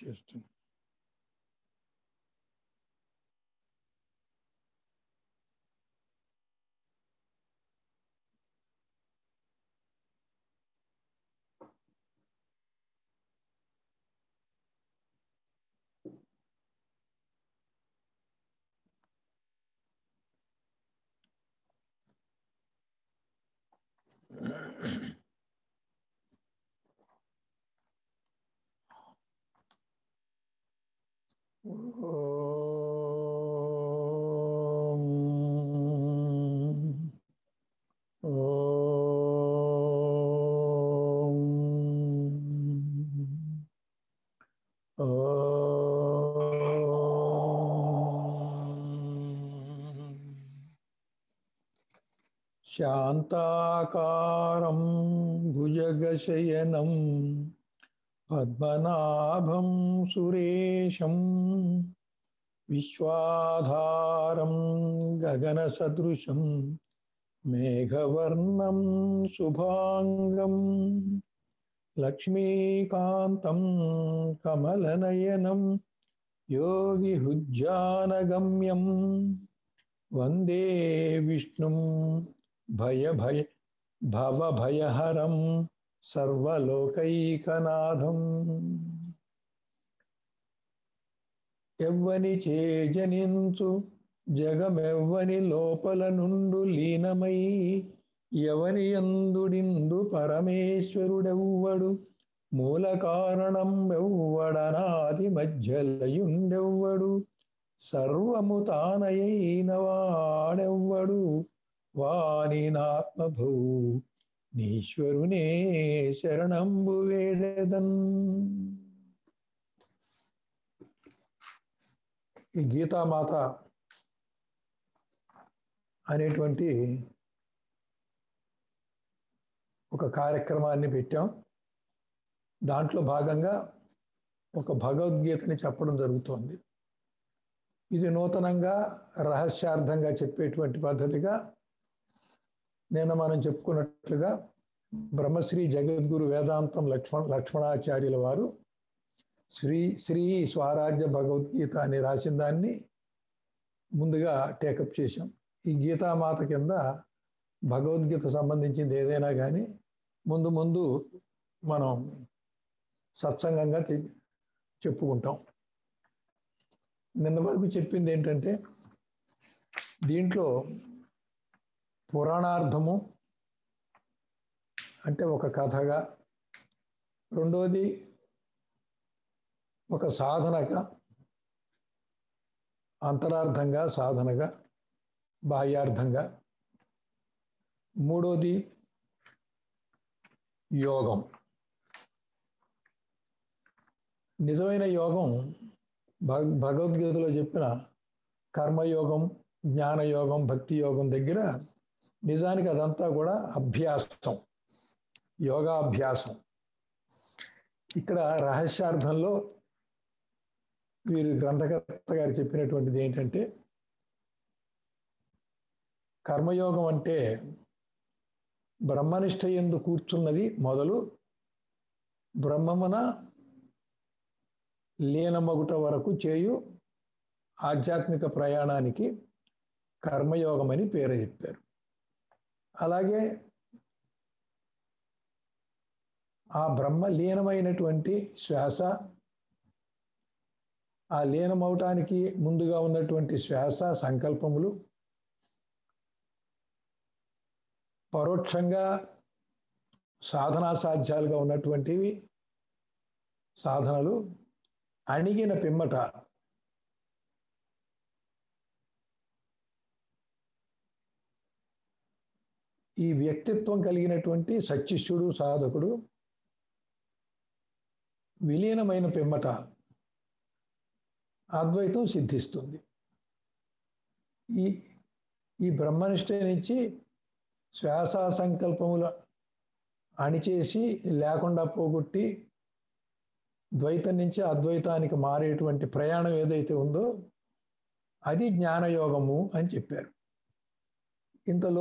Justin. शान्ताकारं भुजगशयनम् पद्मनाभं सुरेशं विश्वाधारं गगनसदृशं मेघवर्णं शुभाङ्गं लक्ष्मीकान्तं कमलनयनं योगिहुज्जानगम्यं वंदे विष्णुं भयभय भवभयहरम् సర్వలోకైకనాథం. ఎవ్వని చేజనించు జగమెవ్వని లోపల నుండు లీనమై ఎవని ఎందుడిందు పరమేశ్వరుడెవ్వడు? మూల కారణం ఎవ్వడనాది మధ్యలయుండెవ్వడు? సర్వము తానయైన వాడెవ్వడు? వాని నాత్మభూ నీశ్వరునే శరణంబు వేడదన్. ఈ గీతామాత అనేటువంటి ఒక కార్యక్రమాన్ని పెట్టాం. దాంట్లో భాగంగా ఒక భగవద్గీతని చెప్పడం జరుగుతోంది. ఇది నూతనంగా రహస్యార్థంగా చెప్పేటువంటి పద్ధతిగా నిన్న మనం చెప్పుకున్నట్లుగా బ్రహ్మశ్రీ జగద్గురు వేదాంతం లక్ష్మణ లక్ష్మణాచార్యుల వారు శ్రీ శ్రీ స్వరాజ్య భగవద్గీత అని రాసిన దాన్ని ముందుగా టేకప్ చేశాం. ఈ గీతామాత కింద భగవద్గీత సంబంధించింది ఏదైనా కానీ ముందు ముందు మనం సత్సంగంగా చెప్పుకుంటాం. నిన్న వరకు చెప్పింది ఏంటంటే దీంట్లో పురాణార్థము అంటే ఒక కథగా. రెండోది ఒక సాధనగా. అంతరార్థంగా సాధనగా బాహ్యార్థంగా. మూడోది యోగం. నిజమైన యోగం భగవద్గీతలో చెప్పిన కర్మయోగం జ్ఞానయోగం భక్తి యోగం దగ్గర నిజానికి అదంతా కూడా అభ్యాసం. యోగాభ్యాసం. ఇక్కడ రహస్యార్థంలో వీరు గ్రంథకర్త గారు చెప్పినటువంటిది ఏంటంటే కర్మయోగం అంటే బ్రహ్మనిష్ట ఎందు కూర్చున్నది మొదలు బ్రహ్మమున లీనమగుట వరకు చేయు ఆధ్యాత్మిక ప్రయాణానికి కర్మయోగం అని పేరు చెప్పారు. అలాగే ఆ బ్రహ్మ లీనమైనటువంటి శ్వాస ఆ లీనమవటానికి ముందుగా ఉన్నటువంటి శ్వాస సంకల్పములు పరోక్షంగా సాధనా సాధ్యాలుగా ఉన్నటువంటివి సాధనలు అణిగిన పిమ్మట ఈ వ్యక్తిత్వం కలిగినటువంటి సచ్చిష్యుడు సాధకుడు విలీనమైన పిమ్మట అద్వైతం సిద్ధిస్తుంది. ఈ ఈ బ్రహ్మనిష్ట నుంచి శ్వాస సంకల్పములు అణిచేసి లేకుండా పోగొట్టి ద్వైతం నుంచి అద్వైతానికి మారేటువంటి ప్రయాణం ఏదైతే ఉందో అది జ్ఞానయోగము అని చెప్పారు. ఇంతలో